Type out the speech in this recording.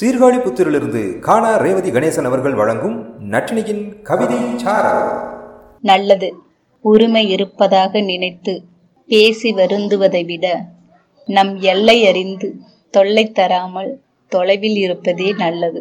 சீர்காழி புத்திரிலிருந்து காணா ரேவதி கணேசன் அவர்கள் வழங்கும் நட்டினியின் கவிதை நல்லது. உரிமை இருப்பதாக நினைத்து பேசி வருந்துவதை விட நம் எல்லை அறிந்து தொல்லை தராமல் தொலைவில் இருப்பதே நல்லது.